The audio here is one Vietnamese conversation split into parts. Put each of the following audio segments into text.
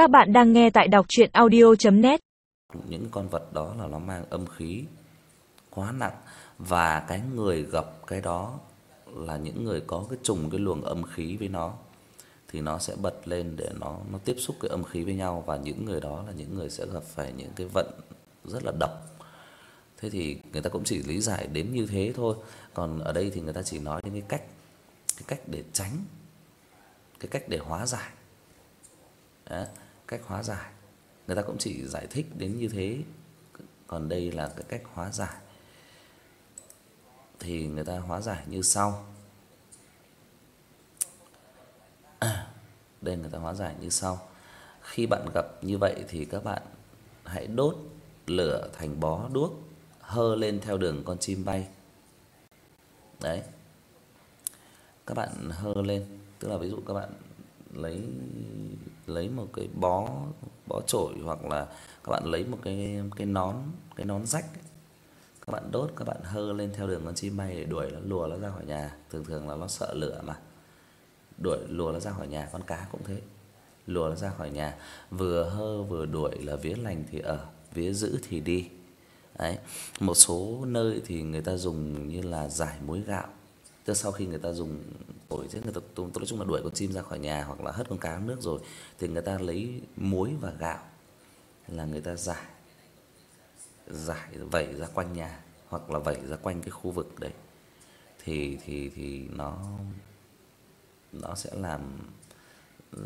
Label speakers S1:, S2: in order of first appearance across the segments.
S1: Các bạn đang nghe tại đọc chuyện audio.net
S2: những con vật đó là nó mang âm khí quá nặng và cái người gặp cái đó là những người có cái trùng cái luồng âm khí với nó thì nó sẽ bật lên để nó nó tiếp xúc cái âm khí với nhau và những người đó là những người sẽ gặp phải những cái vận rất là độc. Thế thì người ta cũng chỉ lý giải đến như thế thôi. Còn ở đây thì người ta chỉ nói đến cái cách cái cách để tránh cái cách để hóa giải. Đó, cách hóa giải. Người ta cũng chỉ giải thích đến như thế. Còn đây là cái cách hóa giải. Thì người ta hóa giải như sau. À, đây người ta hóa giải như sau. Khi bạn gặp như vậy thì các bạn hãy đốt lửa thành bó đuốc hơ lên theo đường con chim bay. Đấy. Các bạn hơ lên, tức là ví dụ các bạn lấy lấy một cái bó bó chổi hoặc là các bạn lấy một cái cái nón, cái nón rách ấy. Các bạn đốt, các bạn hơ lên theo đường con chim bay để đuổi nó lùa nó ra khỏi nhà, thường thường là nó sợ lửa mà. Đuổi lùa nó ra khỏi nhà, con cá cũng thế. Lùa nó ra khỏi nhà, vừa hơ vừa đuổi là vía lành thì ở, vía dữ thì đi. Đấy. Một số nơi thì người ta dùng như là giải muối gạo. Tức sau khi người ta dùng ổi chứ người ta tôi nói chung là đuổi con chim ra khỏi nhà hoặc là hất con cá nước rồi thì người ta lấy muối và gạo là người ta giải giải vẩy ra quanh nhà hoặc là vẩy ra quanh cái khu vực đấy. Thì thì thì nó nó sẽ làm uh,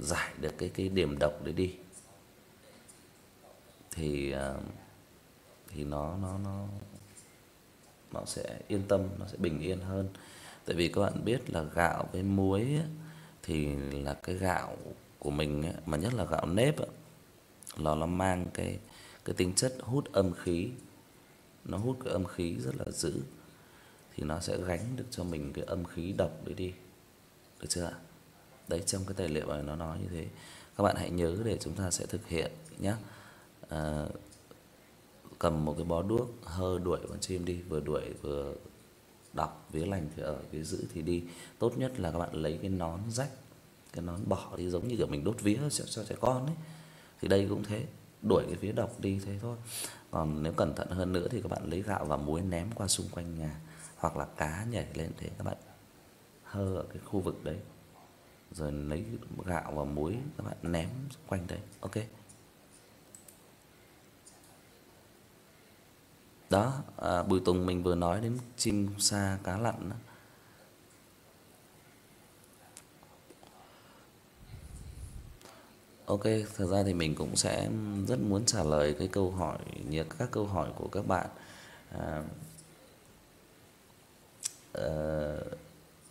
S2: giải được cái cái điểm độc đấy đi. Thì uh, thì nó nó nó nó sẽ yên tâm, nó sẽ bình yên hơn. Tại vì các bạn biết là gạo với muối á thì là cái gạo của mình á, mà nhất là gạo nếp á là nó mang cái cái tính chất hút âm khí. Nó hút cái âm khí rất là dữ thì nó sẽ gánh được cho mình cái âm khí độc đấy đi. Được chưa ạ? Đấy trong cái tài liệu này nó nói như thế. Các bạn hãy nhớ để chúng ta sẽ thực hiện nhé. À, cầm một cái bó đuốc hơ đuổi con chim đi, vừa đuổi vừa đọc vía lành thì ở, cái giữ thì đi. Tốt nhất là các bạn lấy cái nón rách, cái nón bỏ đi giống như kiểu mình đốt vía cho, cho trẻ con ấy. Thì đây cũng thế, đuổi cái vía độc đi thế thôi. Còn nếu cẩn thận hơn nữa thì các bạn lấy gạo và muối ném qua xung quanh nhà hoặc là cá nhảy lên thế các bạn hơ ở cái khu vực đấy. Rồi lấy gạo và muối các bạn ném quanh đấy. Ok. Đó, à, Bùi Tùng mình vừa nói đến chim sa cá lặn đó. Ok, thật ra thì mình cũng sẽ rất muốn trả lời cái câu hỏi như các câu hỏi của các bạn. À ờ,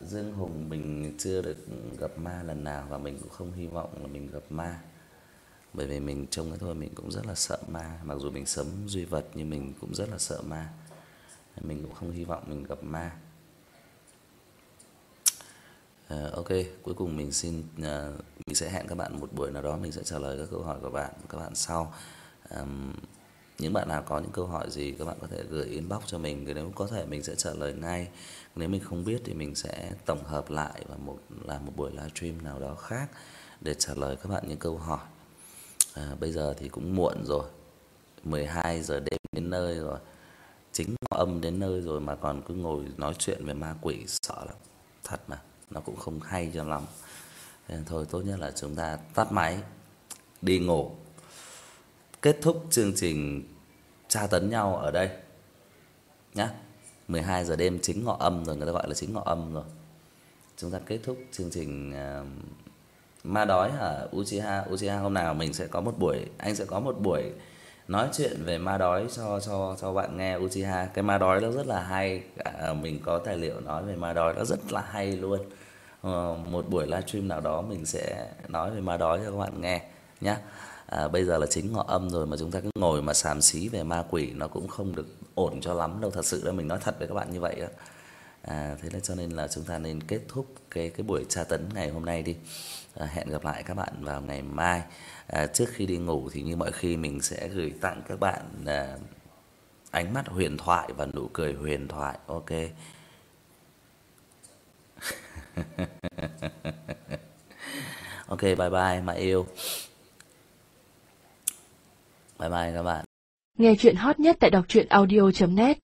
S2: Dương Hùng mình chưa được gặp ma lần nào và mình cũng không hy vọng là mình gặp ma. Bởi vì mình trông cái thôi mình cũng rất là sợ ma, mặc dù mình sống duy vật nhưng mình cũng rất là sợ ma. Mình cũng không hy vọng mình gặp ma. Uh, ok, cuối cùng mình xin uh, mình sẽ hẹn các bạn một buổi nào đó mình sẽ trả lời các câu hỏi của bạn các bạn sau. Um, những bạn nào có những câu hỏi gì các bạn có thể gửi inbox cho mình, thì nếu có thể mình sẽ trả lời ngay. Nếu mình không biết thì mình sẽ tổng hợp lại và một làm một buổi livestream nào đó khác để trả lời các bạn những câu hỏi. À bây giờ thì cũng muộn rồi. 12 giờ đêm đến nơi rồi. Chính ngọ âm đến nơi rồi mà còn cứ ngồi nói chuyện về ma quỷ sợ lắm. Thật mà, nó cũng không hay cho lắm. Nên thôi tốt nhất là chúng ta tắt máy đi ngủ. Kết thúc chương trình tra tấn nhau ở đây. Nhá. 12 giờ đêm chính ngọ âm rồi, người ta gọi là chính ngọ âm rồi. Chúng ta kết thúc chương trình uh, ma đói ở Uchiha. Uchiha hôm nào mình sẽ có một buổi, anh sẽ có một buổi nói chuyện về ma đói cho cho cho bạn nghe Uchiha. Cái ma đói nó rất là hay, à, mình có tài liệu nói về ma đói nó rất là hay luôn. à, một buổi livestream nào đó mình sẽ nói về ma đói cho các bạn nghe nhá. À bây giờ là chính ngọ âm rồi mà chúng ta cứ ngồi mà xàm xí về ma quỷ nó cũng không được ổn cho lắm đâu, thật sự là mình nói thật với các bạn như vậy đó. À thế nên cho nên là chúng ta nên kết thúc cái cái buổi tra tấn ngày hôm nay đi. À, hẹn gặp lại các bạn vào ngày mai. À, trước khi đi ngủ thì như mọi khi mình sẽ gửi tặng các bạn à, ánh mắt huyền thoại và nụ cười huyền thoại. Ok. ok bye bye mà yêu. Bye bye các bạn.
S3: Nghe truyện hot nhất tại đọc truyện audio net